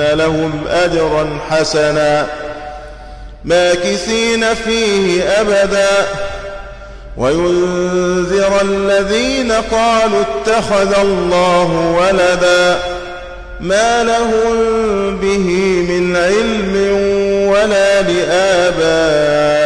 لهم أجرا حسنا. ماكثين فيه أبدا. وينذر الذين قالوا اتخذ الله ولدا. ما لهم به من علم ولا لآبائهم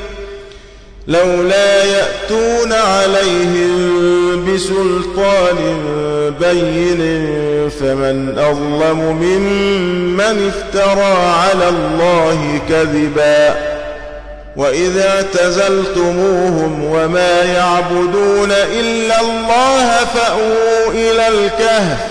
لولا يأتون عليهم بسلطان بين فمن أظلم ممن افترى على الله كذبا وإذا اعتزلتموهم وما يعبدون إلا الله فأووا إلى الكهف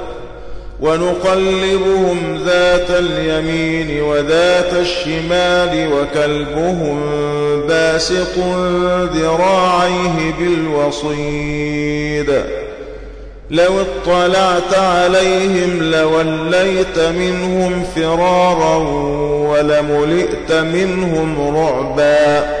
ونقلبهم ذات اليمين وذات الشمال وكلبهم باسق ذراعيه بالوصيد. لو اطلعت عليهم لوليت منهم فرارا ولملئت منهم رعبا.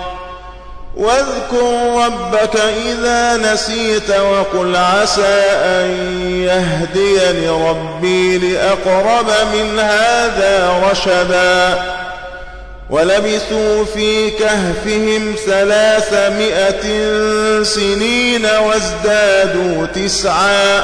واذكر ربك إذا نسيت وقل عسى أن يهديني ربي لأقرب من هذا رشدا. ولبثوا في كهفهم ثلاثمائة سنين وازدادوا تسعا.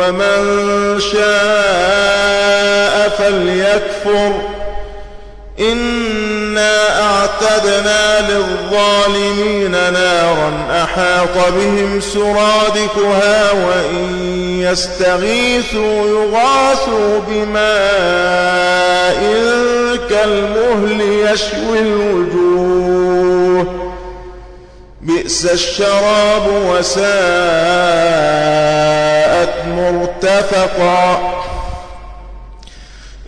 ومن شاء فليكفر. إنا أعتدنا للظالمين نارا أحاط بهم سرادكها وإن يستغيثوا يغاثوا بماء كالمهل يشوي الوجوه. بئس الشراب وساءت مرتفقا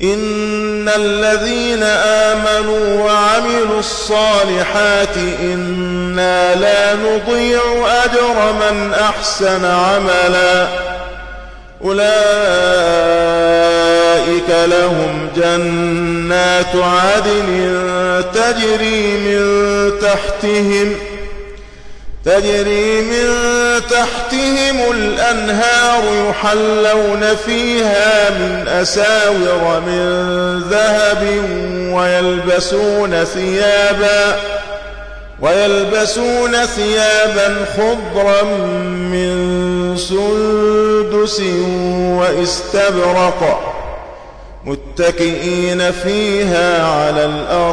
إن الذين آمنوا وعملوا الصالحات إنا لا نضيع أجر من أحسن عملا. أولئك لهم جنات عدن تجري من تحتهم ۖ تجري من تحتهم الأنهار يحلون فيها من أساور من ذهب ويلبسون ثيابا ويلبسون ثيابا خضرا من سندس واستبرق متكئين فيها على الأرائك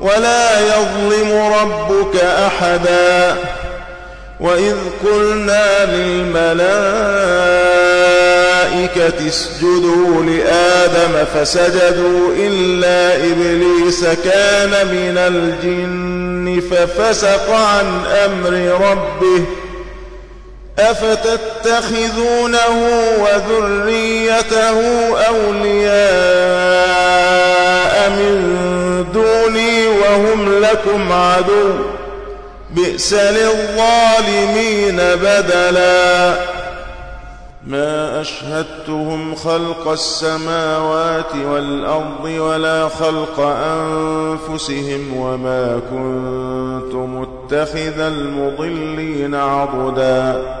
ولا يظلم ربك أحدا. وإذ قلنا للملائكة اسجدوا لآدم فسجدوا إلا إبليس كان من الجن ففسق عن أمر ربه. أفتتخذونه وذريته أولياء من دوني وهم لكم عدو بئس للظالمين بدلا. ما أشهدتهم خلق السماوات والأرض ولا خلق أنفسهم وما كنت متخذ المضلين عضداً.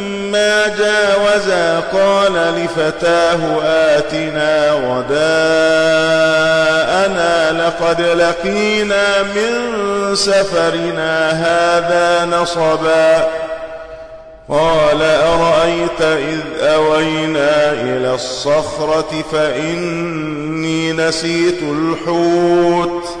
جاوزا قال لفتاه آتنا غداءنا لقد لقينا من سفرنا هذا نصبا. قال أرأيت إذ أوينا إلى الصخرة فإني نسيت الحوت.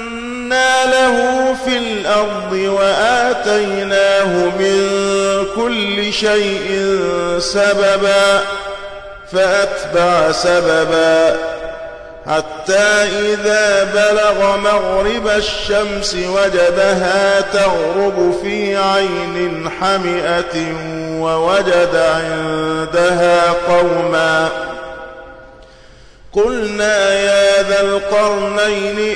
له في الأرض وآتيناه من كل شيء سببا فأتبع سببا حتى إذا بلغ مغرب الشمس وجدها تغرب في عين حمئة ووجد عندها قوما قلنا يا ذا القرنين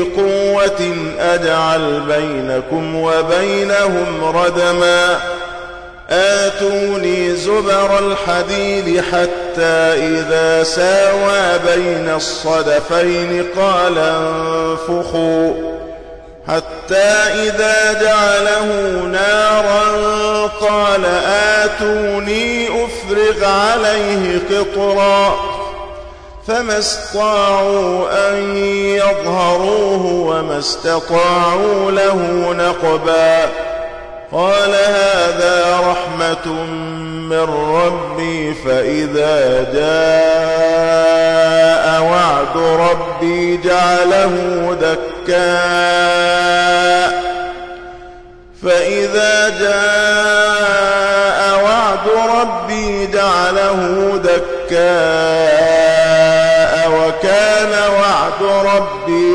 بقوة أجعل بينكم وبينهم ردما. آتوني زبر الحديد حتى إذا ساوى بين الصدفين قال انفخوا. حتى إذا جعله نارا قال آتوني أفرغ عليه قطرا. فما استطاعوا أن يظهروه وما استطاعوا له نقبا. قال هذا رحمة من ربي فإذا جاء وعد ربي جعله دكاء فإذا جاء وعد ربي جعله دكاء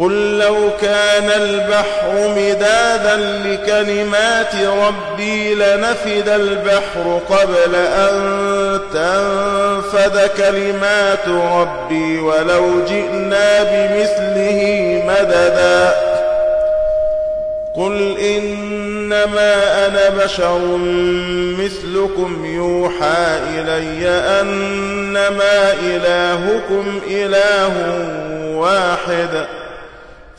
قل لو كان البحر مدادا لكلمات ربي لنفد البحر قبل أن تنفد كلمات ربي ولو جئنا بمثله مددا. قل إن إنما أنا بشر مثلكم يوحى إلي أنما إلهكم إله واحد.